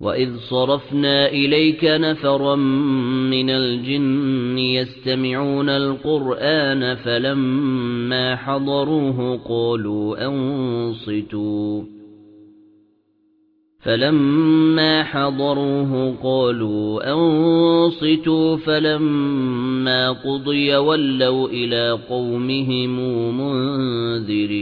وَإِذْ صَرَفْنَا إِلَيْكَ نَفَرًا مِنَ الْجِنِّ يَسْتَمِعُونَ الْقُرْآنَ فَلَمَّا حَضَرُوهُ قَالُوا أَنصِتُوا فَلَمَّا حَضَرُوهُ قَالُوا أَنصِتُوا فَلَمَّا قُضِيَ وَلَّوْا إِلَى قَوْمِهِمْ مُنذِرِينَ